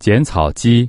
剪草机。